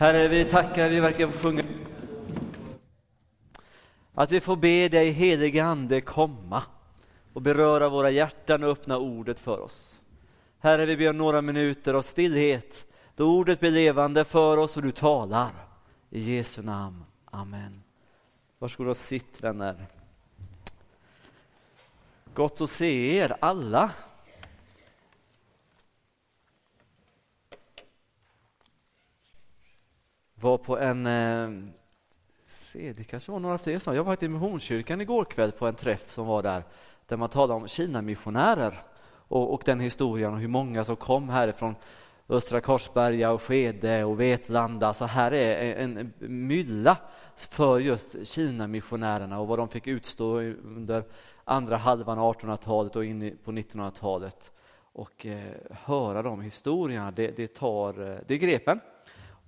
Herre, vi tackar, vi verkar få sjunga. Att vi får be dig, helige Ande, komma och beröra våra hjärtan och öppna ordet för oss. Herre, vi ber om några minuter av stillhet då ordet blir levande för oss och du talar. I Jesu namn. Amen. Varsågod och sitt vänner. Gott att se er alla. Var på en, eh, se det kanske var några fler som, jag var i Missionskyrkan igår kväll på en träff som var där, där man talade om Kina-missionärer och, och den historien och hur många som kom härifrån Östra Korsberga och Skede och Vetlanda. Så här är en mylla för just Kina-missionärerna och vad de fick utstå under andra halvan av 1800-talet och in på 1900-talet. Och eh, höra de historierna, det, det, tar, eh, det grepen.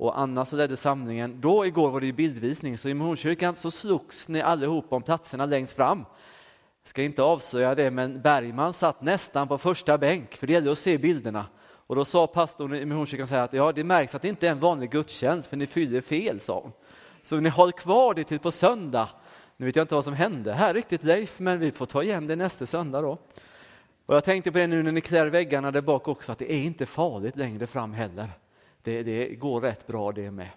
Och Anna som ledde samlingen. Då igår var det bildvisning, så i Missionskyrkan så slogs ni allihop om platserna längst fram. Jag ska inte avslöja det, men Bergman satt nästan på första bänk, för det gällde att se bilderna. Och då sa pastorn i Missionskyrkan att ja, det märks att det inte är en vanlig gudstjänst, för ni fyller fel, sa hon. Så ni håller kvar det till på söndag. Nu vet jag inte vad som hände här riktigt Leif, men vi får ta igen det nästa söndag då. Och jag tänkte på det nu när ni klär väggarna där bak också, att det är inte farligt längre fram heller. Det, det går rätt bra det med.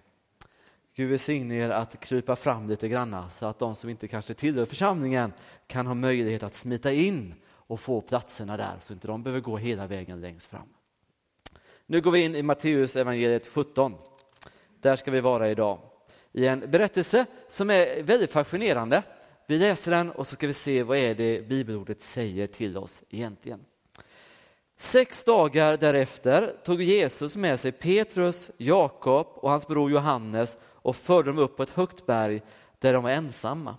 Gud välsigne er att krypa fram lite granna så att de som inte kanske tillhör församlingen kan ha möjlighet att smita in och få platserna där så inte de behöver gå hela vägen längst fram. Nu går vi in i Matteus evangeliet 17. Där ska vi vara idag i en berättelse som är väldigt fascinerande. Vi läser den och så ska vi se vad är det bibelordet säger till oss egentligen. Sex dagar därefter tog Jesus med sig Petrus, Jakob och hans bror Johannes och förde dem upp på ett högt berg där de var ensamma.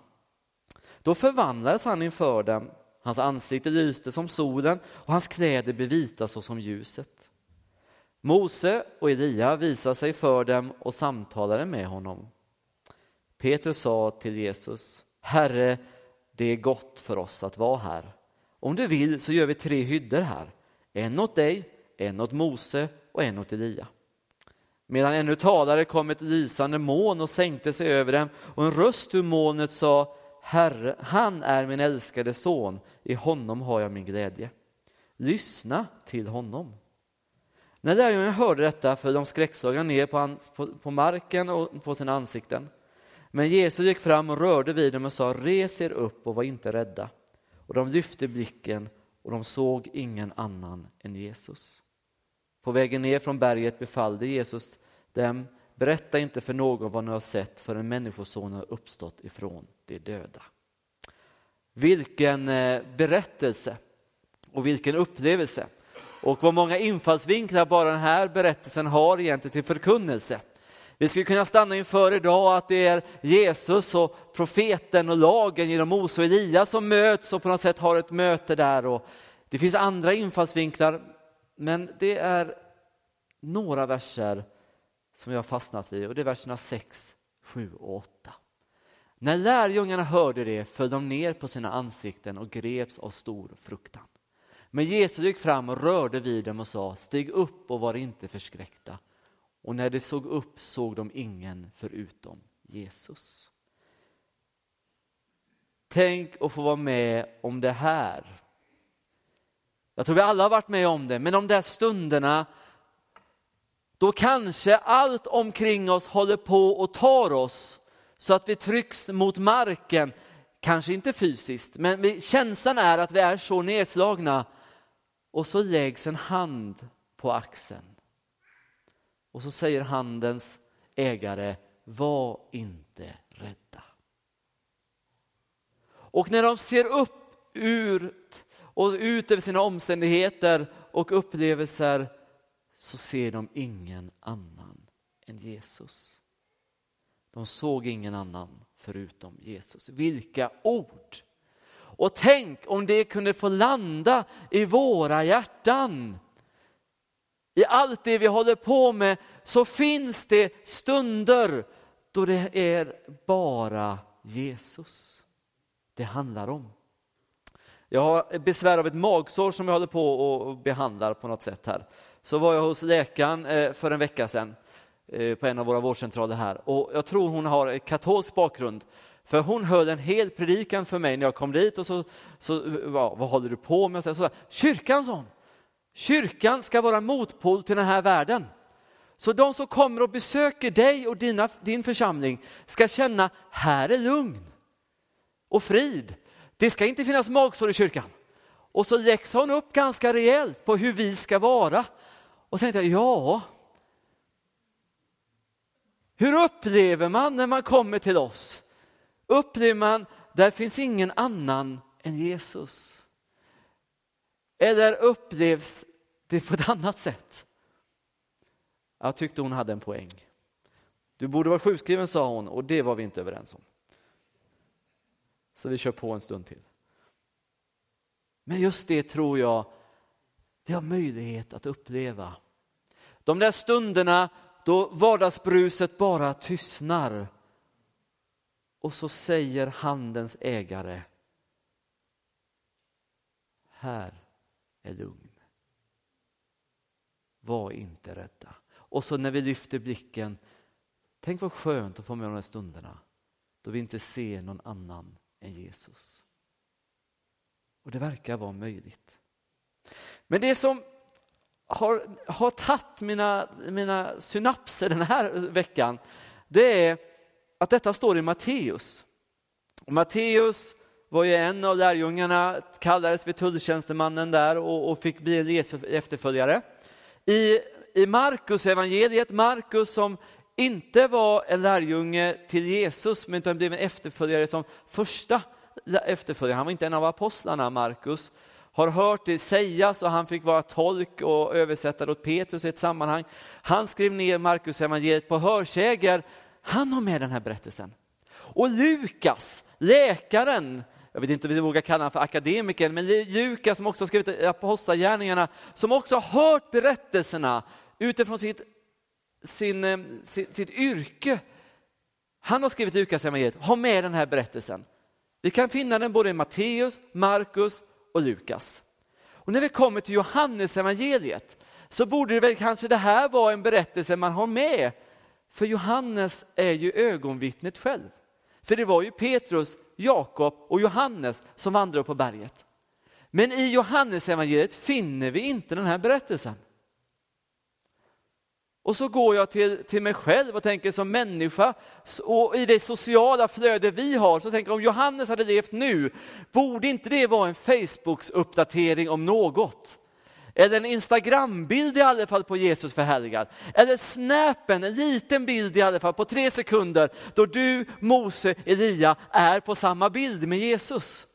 Då förvandlades han inför dem, hans ansikte lyste som solen och hans kläder blev vita såsom ljuset. Mose och Elia visade sig för dem och samtalade med honom. Petrus sa till Jesus, Herre, det är gott för oss att vara här. Om du vill så gör vi tre hyddor här en åt dig, en åt Mose och en åt Elia. Medan ännu talare kom ett lysande moln och sänkte sig över dem och en röst ur molnet sa Herre, han är min älskade son, i honom har jag min glädje. Lyssna till honom. När lärjungarna hörde detta föll de skräckslagna ner på, hans, på, på, marken och på sina ansikten. Men Jesus gick fram och rörde vid dem och sa, res er upp och var inte rädda. Och de lyfte blicken och de såg ingen annan än Jesus. På vägen ner från berget befallde Jesus dem, berätta inte för någon vad ni har sett förrän Människosonen har uppstått ifrån de döda. Vilken eh, berättelse och vilken upplevelse. Och vad många infallsvinklar bara den här berättelsen har egentligen till förkunnelse. Vi skulle kunna stanna inför idag att det är Jesus och profeten och lagen genom Mose och Elias som möts och på något sätt har ett möte där. Och det finns andra infallsvinklar, men det är några verser som jag har fastnat vid och det är verserna 6, 7 och 8. När lärjungarna hörde det föll de ner på sina ansikten och greps av stor fruktan. Men Jesus gick fram och rörde vid dem och sa, stig upp och var inte förskräckta. Och när de såg upp såg de ingen förutom Jesus. Tänk att få vara med om det här. Jag tror vi alla har varit med om det, men de där stunderna då kanske allt omkring oss håller på och tar oss så att vi trycks mot marken. Kanske inte fysiskt, men känslan är att vi är så nedslagna. Och så läggs en hand på axeln. Och så säger handens ägare, var inte rädda. Och när de ser upp ut och ut över sina omständigheter och upplevelser så ser de ingen annan än Jesus. De såg ingen annan förutom Jesus. Vilka ord! Och tänk om det kunde få landa i våra hjärtan i allt det vi håller på med så finns det stunder då det är bara Jesus det handlar om. Jag har besvär av ett magsår som jag håller på och behandlar på något sätt här. Så var jag hos läkaren eh, för en vecka sedan. Eh, på en av våra vårdcentraler här och jag tror hon har en katolsk bakgrund. För hon höll en hel predikan för mig när jag kom dit och så, så ja, vad håller du på med? Så, så, kyrkan, sa hon, kyrkan ska vara motpol till den här världen. Så de som kommer och besöker dig och dina, din församling ska känna, här är lugn och frid. Det ska inte finnas magsår i kyrkan. Och så läxar hon upp ganska rejält på hur vi ska vara. Och tänkte jag, ja. Hur upplever man när man kommer till oss? Upplever man, där finns ingen annan än Jesus? Eller upplevs det på ett annat sätt? Jag tyckte hon hade en poäng. Du borde vara sjukskriven, sa hon, och det var vi inte överens om. Så vi kör på en stund till. Men just det tror jag vi har möjlighet att uppleva. De där stunderna då vardagsbruset bara tystnar och så säger handens ägare Här är lugn. Var inte rädda. Och så när vi lyfter blicken, tänk vad skönt att få med de här stunderna då vi inte ser någon annan än Jesus. Och det verkar vara möjligt. Men det som har, har tagit mina, mina synapser den här veckan, det är att detta står i Matteus. Matteus var ju en av lärjungarna, kallades vid tulltjänstemannen där och, och fick bli Jesu efterföljare. I, i Markus evangeliet, Markus som inte var en lärjunge till Jesus, men utan blev en efterföljare som första efterföljare. Han var inte en av apostlarna, Markus. Har hört det sägas och han fick vara tolk och översättare åt Petrus i ett sammanhang. Han skrev ner Markus evangeliet på hörsäger. Han har med den här berättelsen. Och Lukas, läkaren, jag vet inte om vi vågar kalla honom för akademiker, men Lukas som också har skrivit Apostlagärningarna, som också har hört berättelserna utifrån sitt, sin, eh, sitt, sitt yrke. Han har skrivit Lukas evangeliet, har med den här berättelsen. Vi kan finna den både i Matteus, Markus och Lukas. Och när vi kommer till Johannes evangeliet så borde det väl kanske det här vara en berättelse man har med. För Johannes är ju ögonvittnet själv. För det var ju Petrus, Jakob och Johannes som vandrade på berget. Men i Johannes evangeliet finner vi inte den här berättelsen. Och så går jag till, till mig själv och tänker som människa och i det sociala flöde vi har så tänker jag om Johannes hade levt nu, borde inte det vara en Facebooks-uppdatering om något? Eller en Instagram-bild i alla fall på Jesus förhärligad. Eller snäpen, en liten bild i alla fall på tre sekunder då du, Mose, Elia är på samma bild med Jesus.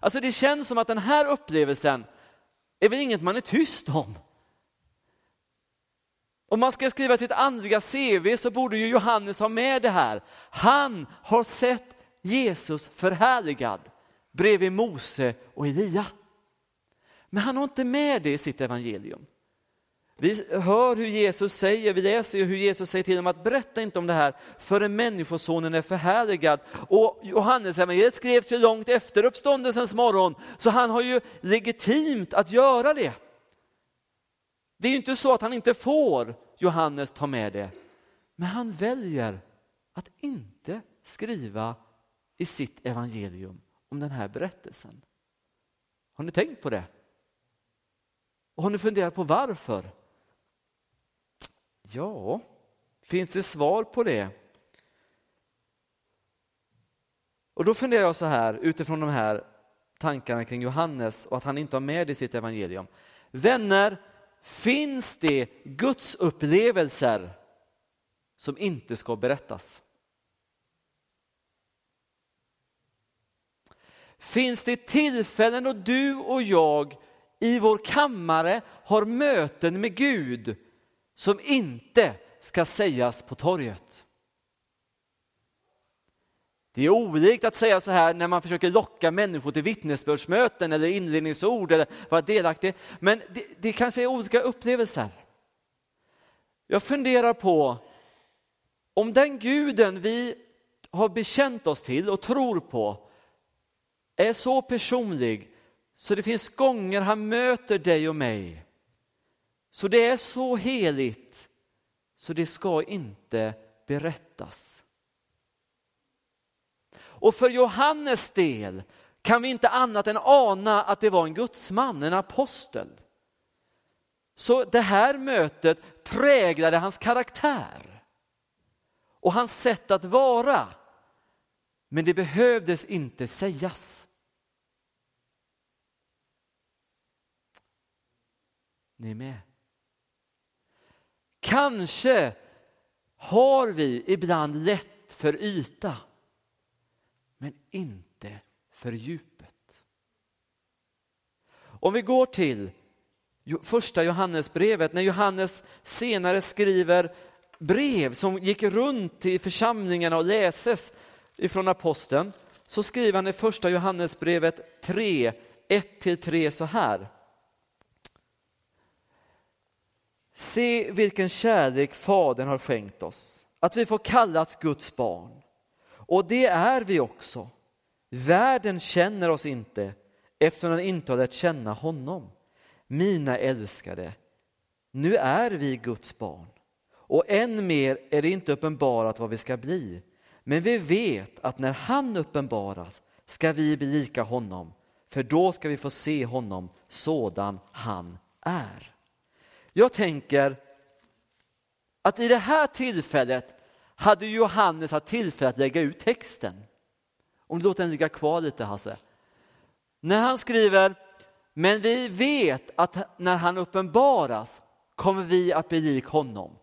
Alltså det känns som att den här upplevelsen är väl inget man är tyst om. Om man ska skriva sitt andliga CV så borde ju Johannes ha med det här. Han har sett Jesus förhärligad bredvid Mose och Elia. Men han har inte med det i sitt evangelium. Vi hör hur Jesus säger, vi läser hur Jesus säger till dem att berätta inte om det här förrän människosonen är förhärligad. Och Johannes evangeliet skrevs ju långt efter uppståndelsens morgon, så han har ju legitimt att göra det. Det är ju inte så att han inte får Johannes ta med det, men han väljer att inte skriva i sitt evangelium om den här berättelsen. Har ni tänkt på det? Och har ni funderat på varför? Ja, finns det svar på det? Och då funderar jag så här utifrån de här tankarna kring Johannes och att han inte har med det i sitt evangelium. Vänner, finns det Guds upplevelser som inte ska berättas? Finns det tillfällen då du och jag i vår kammare har möten med Gud som inte ska sägas på torget? Det är olikt att säga så här när man försöker locka människor till vittnesbördsmöten eller inledningsord eller vara delaktig. Men det, det kanske är olika upplevelser. Jag funderar på om den guden vi har bekänt oss till och tror på är så personlig så det finns gånger han möter dig och mig. Så det är så heligt så det ska inte berättas. Och för Johannes del kan vi inte annat än ana att det var en gudsman, en apostel. Så det här mötet präglade hans karaktär och hans sätt att vara. Men det behövdes inte sägas. Ni är med? Kanske har vi ibland lätt för yta, men inte för djupet. Om vi går till första Johannesbrevet, när Johannes senare skriver brev som gick runt i församlingarna och läses ifrån aposteln, så skriver han i första Johannesbrevet 3, 1-3 så här. Se vilken kärlek Fadern har skänkt oss, att vi får kallas Guds barn. Och det är vi också. Världen känner oss inte eftersom den inte har lärt känna honom. Mina älskade, nu är vi Guds barn och än mer är det inte uppenbarat vad vi ska bli. Men vi vet att när han uppenbaras ska vi bli lika honom, för då ska vi få se honom sådan han är. Jag tänker att i det här tillfället hade Johannes haft tillfälle att lägga ut texten. Om du låter den ligga kvar lite Hasse. När han skriver, men vi vet att när han uppenbaras kommer vi att bli lik honom.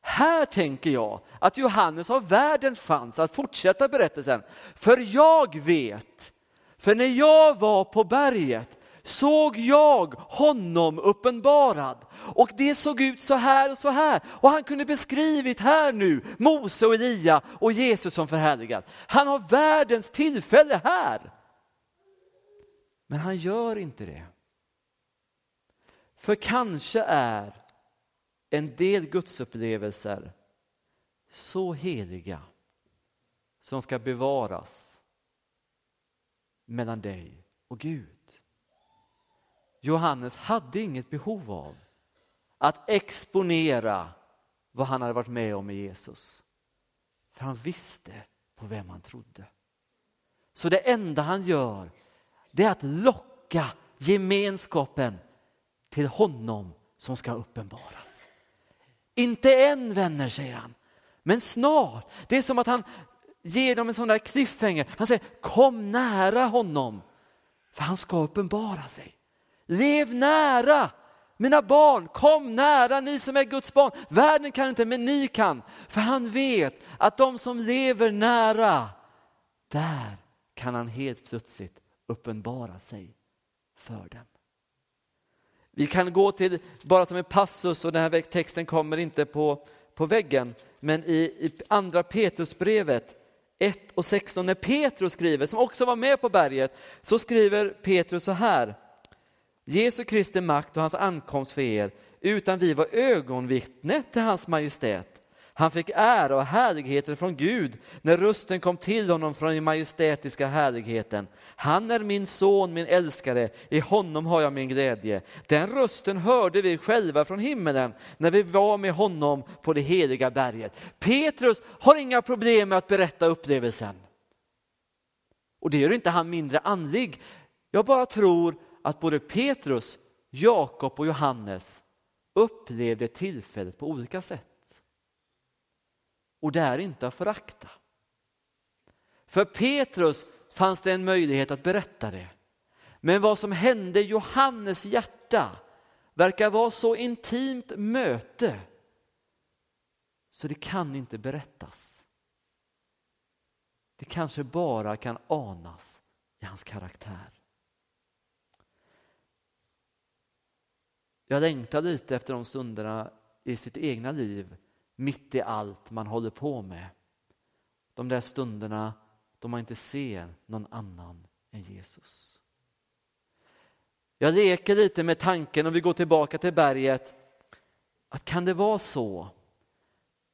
Här tänker jag att Johannes har världens chans att fortsätta berättelsen. För jag vet, för när jag var på berget såg jag honom uppenbarad. Och det såg ut så här och så här. Och han kunde beskrivit här nu Mose och Elia och Jesus som förhärligad. Han har världens tillfälle här. Men han gör inte det. För kanske är en del gudsupplevelser så heliga som ska bevaras mellan dig och Gud. Johannes hade inget behov av att exponera vad han hade varit med om med Jesus. För han visste på vem han trodde. Så det enda han gör det är att locka gemenskapen till honom som ska uppenbaras. Inte än vänner, säger han, men snart. Det är som att han ger dem en sån där cliffhanger. Han säger kom nära honom, för han ska uppenbara sig. Lev nära mina barn, kom nära ni som är Guds barn. Världen kan inte, men ni kan. För han vet att de som lever nära, där kan han helt plötsligt uppenbara sig för dem. Vi kan gå till, bara som en passus, och den här texten kommer inte på, på väggen, men i, i andra Petrusbrevet 1 och 16, när Petrus skriver, som också var med på berget, så skriver Petrus så här. Jesu Kristi makt och hans ankomst för er, utan vi var ögonvittne till hans majestät. Han fick ära och härligheter från Gud när rösten kom till honom från den majestätiska härligheten. Han är min son, min älskare, i honom har jag min glädje. Den rösten hörde vi själva från himmelen när vi var med honom på det heliga berget. Petrus har inga problem med att berätta upplevelsen. Och det gör inte han mindre andlig. Jag bara tror att både Petrus, Jakob och Johannes upplevde tillfället på olika sätt. Och det är inte att förakta. För Petrus fanns det en möjlighet att berätta det. Men vad som hände i Johannes hjärta verkar vara så intimt möte så det kan inte berättas. Det kanske bara kan anas i hans karaktär. Jag längtar lite efter de stunderna i sitt egna liv, mitt i allt man håller på med. De där stunderna då man inte ser någon annan än Jesus. Jag leker lite med tanken, om vi går tillbaka till berget, att kan det vara så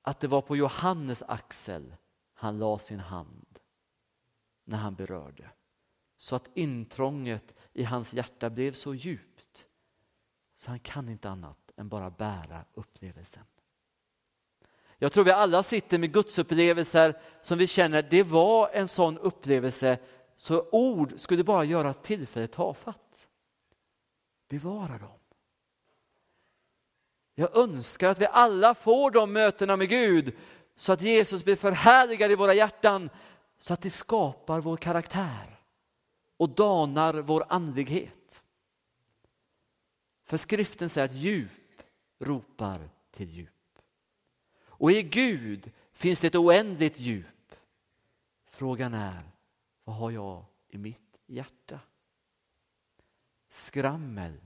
att det var på Johannes axel han la sin hand när han berörde, så att intrånget i hans hjärta blev så djupt så han kan inte annat än bara bära upplevelsen. Jag tror vi alla sitter med gudsupplevelser som vi känner, det var en sån upplevelse så ord skulle bara göra tillfället tafatt. Bevara dem. Jag önskar att vi alla får de mötena med Gud så att Jesus blir förhärligad i våra hjärtan så att det skapar vår karaktär och danar vår andlighet. För skriften säger att djup ropar till djup. Och i Gud finns det ett oändligt djup. Frågan är, vad har jag i mitt hjärta? Skrammel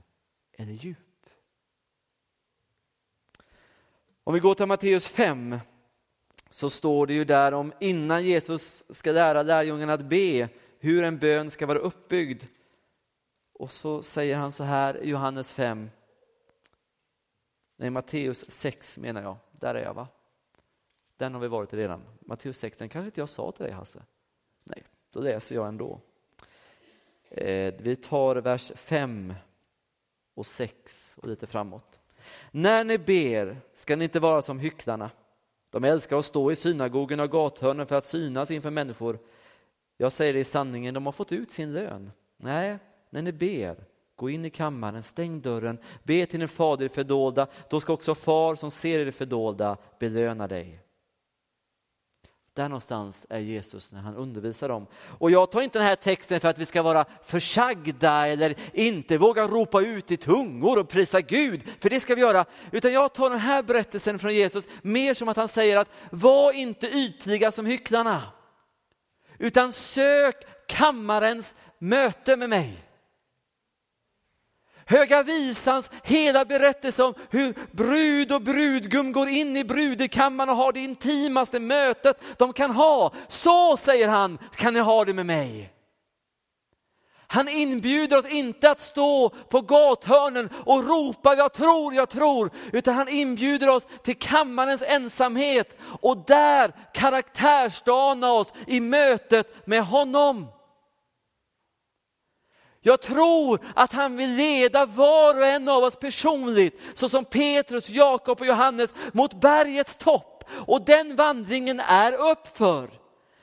eller djup? Om vi går till Matteus 5 så står det ju där om innan Jesus ska lära lärjungarna att be hur en bön ska vara uppbyggd. Och så säger han så här i Johannes 5. Nej, Matteus 6 menar jag. Där är jag va? Den har vi varit i redan. Matteus 6, den kanske inte jag sa till dig Hasse? Nej, då läser jag ändå. Eh, vi tar vers 5 och 6 och lite framåt. När ni ber ska ni inte vara som hycklarna. De älskar att stå i synagogorna och gathörnen för att synas inför människor. Jag säger det i sanningen, de har fått ut sin lön. Nej, när ni ber, gå in i kammaren, stäng dörren, be till din fader i fördolda. Då ska också far som ser i det fördolda belöna dig. Där någonstans är Jesus när han undervisar dem. Och jag tar inte den här texten för att vi ska vara försagda eller inte våga ropa ut i tungor och prisa Gud, för det ska vi göra. Utan jag tar den här berättelsen från Jesus mer som att han säger att var inte ytliga som hycklarna, utan sök kammarens möte med mig. Höga visans hela berättelse om hur brud och brudgum går in i brudekammaren och har det intimaste mötet de kan ha. Så, säger han, kan ni ha det med mig. Han inbjuder oss inte att stå på gathörnen och ropa jag tror, jag tror, utan han inbjuder oss till kammarens ensamhet och där karaktärsdana oss i mötet med honom. Jag tror att han vill leda var och en av oss personligt, så som Petrus, Jakob och Johannes, mot bergets topp. Och den vandringen är uppför.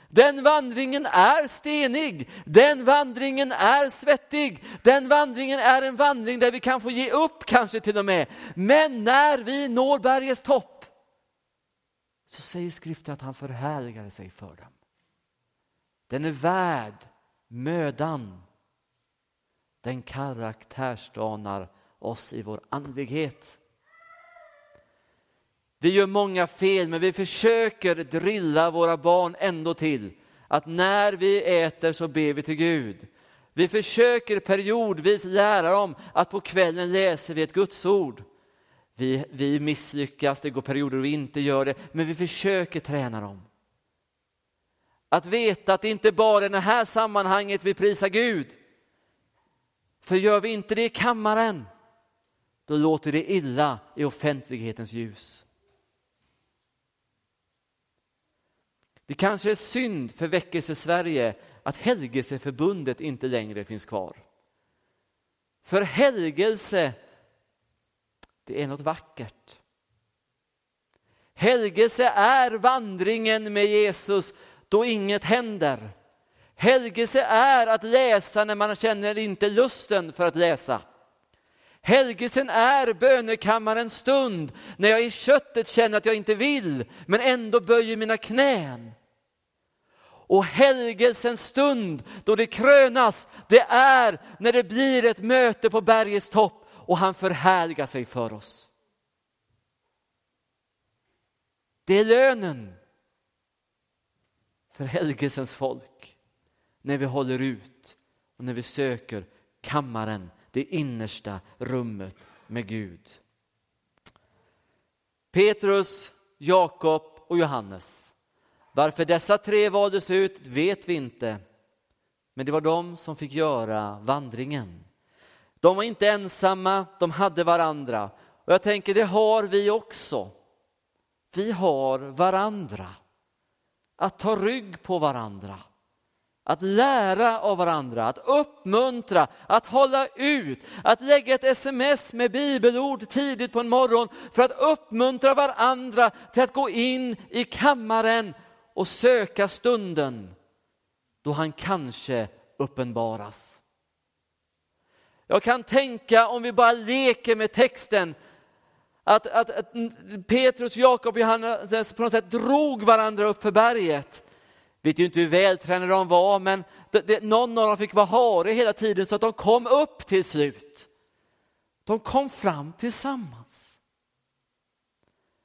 Den vandringen är stenig, den vandringen är svettig, den vandringen är en vandring där vi kan få ge upp kanske till och med. Men när vi når bergets topp så säger skriften att han förhärligade sig för dem. Den är värd mödan den karaktärsdanar oss i vår andlighet. Vi gör många fel, men vi försöker drilla våra barn ändå till att när vi äter så ber vi till Gud. Vi försöker periodvis lära dem att på kvällen läser vi ett gudsord. Vi, vi misslyckas, det går perioder då vi inte gör det, men vi försöker träna dem. Att veta att det inte bara är i det här sammanhanget vi prisar Gud, för gör vi inte det i kammaren, då låter det illa i offentlighetens ljus. Det kanske är synd för väckelse Sverige att helgelseförbundet inte längre finns kvar. För helgelse, det är något vackert. Helgelse är vandringen med Jesus då inget händer. Helgelse är att läsa när man känner inte lusten för att läsa. Helgelsen är bönekammarens stund när jag i köttet känner att jag inte vill men ändå böjer mina knän. Och helgelsens stund då det krönas, det är när det blir ett möte på bergets topp och han förhärligar sig för oss. Det är lönen för helgelsens folk när vi håller ut och när vi söker kammaren, det innersta rummet med Gud. Petrus, Jakob och Johannes. Varför dessa tre valdes ut vet vi inte. Men det var de som fick göra vandringen. De var inte ensamma, de hade varandra. Och jag tänker, det har vi också. Vi har varandra. Att ta rygg på varandra att lära av varandra, att uppmuntra, att hålla ut, att lägga ett sms med bibelord tidigt på en morgon för att uppmuntra varandra till att gå in i kammaren och söka stunden då han kanske uppenbaras. Jag kan tänka, om vi bara leker med texten, att, att, att Petrus, Jakob och Johannes på något sätt drog varandra upp för berget. Vet ju inte hur vältränade de var, men det, det, någon av dem fick vara hare hela tiden så att de kom upp till slut. De kom fram tillsammans.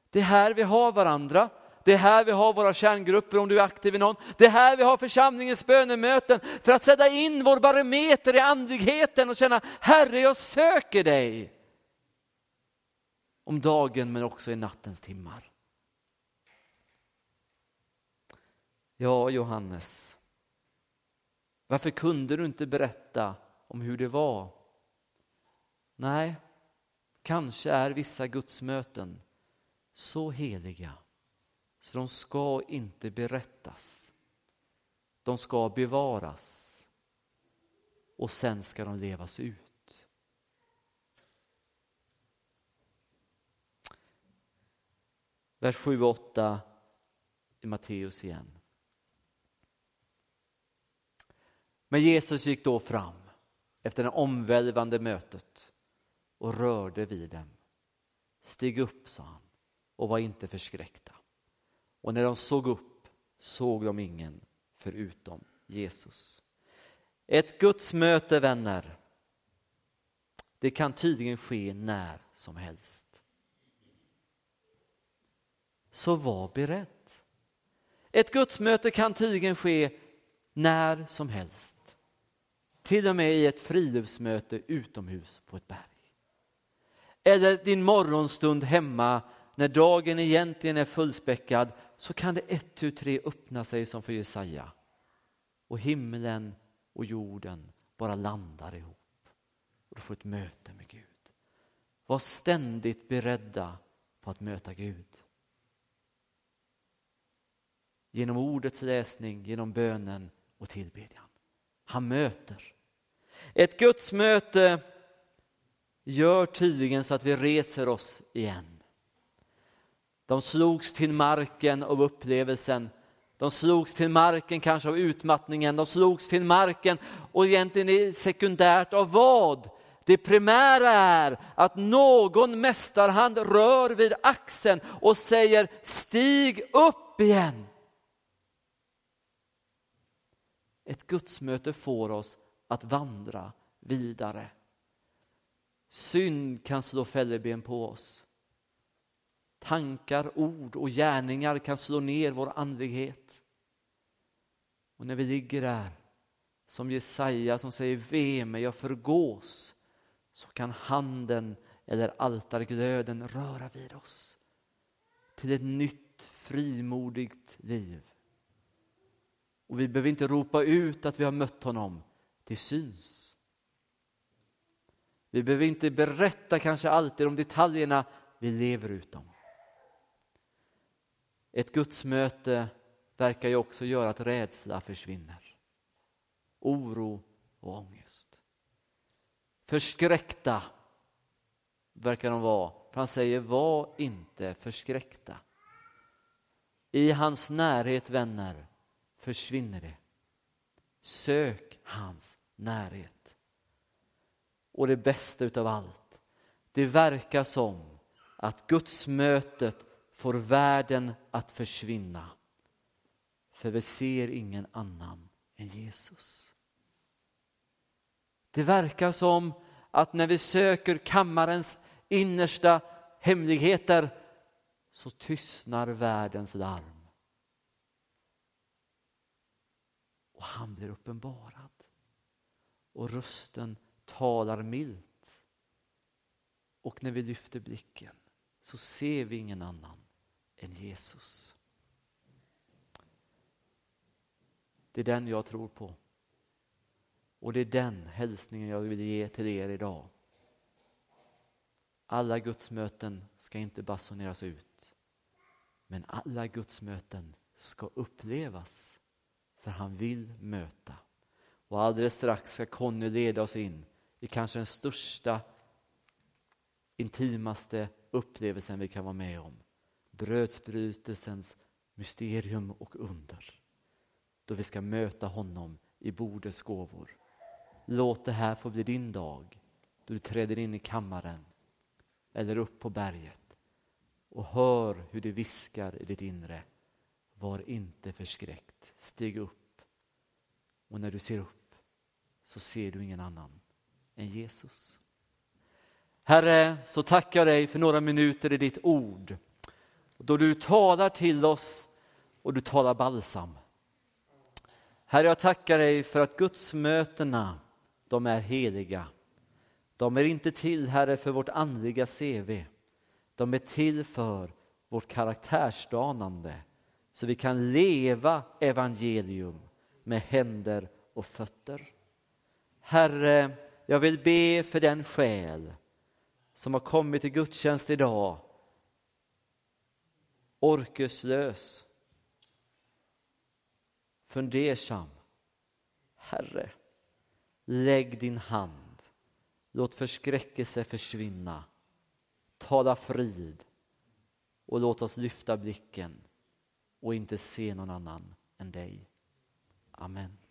Det är här vi har varandra. Det är här vi har våra kärngrupper om du är aktiv i någon. Det är här vi har församlingens bönemöten för att sätta in vår barometer i andligheten och känna Herre, jag söker dig. Om dagen men också i nattens timmar. Ja, Johannes, varför kunde du inte berätta om hur det var? Nej, kanske är vissa gudsmöten så heliga så de ska inte berättas. De ska bevaras och sen ska de levas ut. Vers 7 och 8 i Matteus igen. Men Jesus gick då fram efter det omvälvande mötet och rörde vid dem. Stig upp, sa han, och var inte förskräckta. Och när de såg upp såg de ingen förutom Jesus. Ett Guds möte, vänner, det kan tydligen ske när som helst. Så var beredd. Ett gudsmöte kan tydligen ske när som helst. Till och med i ett friluftsmöte utomhus på ett berg. Eller din morgonstund hemma när dagen egentligen är fullspäckad så kan det ett, tu, tre öppna sig som för Jesaja. Och himlen och jorden bara landar ihop. Och du får ett möte med Gud. Var ständigt beredda på att möta Gud. Genom ordets läsning, genom bönen och tillbedjan. Han möter. Ett gudsmöte gör tydligen så att vi reser oss igen. De slogs till marken av upplevelsen. De slogs till marken kanske av utmattningen, de slogs till marken och egentligen är sekundärt av vad? Det primära är att någon mästarhand rör vid axeln och säger stig upp igen. Ett gudsmöte får oss att vandra vidare. Synd kan slå fälleben på oss. Tankar, ord och gärningar kan slå ner vår andlighet. Och när vi ligger där, som Jesaja som säger ve mig, jag förgås, så kan handen eller altarglöden röra vid oss till ett nytt frimodigt liv. Och vi behöver inte ropa ut att vi har mött honom, det syns. Vi behöver inte berätta kanske alltid om detaljerna, vi lever ut dem. Ett gudsmöte verkar ju också göra att rädsla försvinner. Oro och ångest. Förskräckta verkar de vara, för han säger var inte förskräckta. I hans närhet, vänner, försvinner det. Sök hans närhet. Och det bästa utav allt, det verkar som att gudsmötet får världen att försvinna. För vi ser ingen annan än Jesus. Det verkar som att när vi söker kammarens innersta hemligheter så tystnar världens larm. Och han blir uppenbarad. Och rösten talar milt. Och när vi lyfter blicken så ser vi ingen annan än Jesus. Det är den jag tror på. Och det är den hälsningen jag vill ge till er idag. Alla gudsmöten ska inte basuneras ut. Men alla gudsmöten ska upplevas för han vill möta. Och alldeles strax ska Conny leda oss in i kanske den största, intimaste upplevelsen vi kan vara med om. Brödsbrytelsens mysterium och under. Då vi ska möta honom i bordets gåvor. Låt det här få bli din dag då du träder in i kammaren eller upp på berget och hör hur det viskar i ditt inre. Var inte förskräckt, stig upp. Och när du ser upp så ser du ingen annan än Jesus. Herre, så tackar jag dig för några minuter i ditt ord. Då du talar till oss och du talar balsam. Herre, jag tackar dig för att gudsmötena, de är heliga. De är inte till, Herre, för vårt andliga CV. De är till för vårt karaktärsdanande så vi kan leva evangelium med händer och fötter. Herre, jag vill be för den själ som har kommit till gudstjänst idag orkeslös, fundersam. Herre, lägg din hand, låt förskräckelse försvinna, tala frid och låt oss lyfta blicken och inte se någon annan än dig. Amen.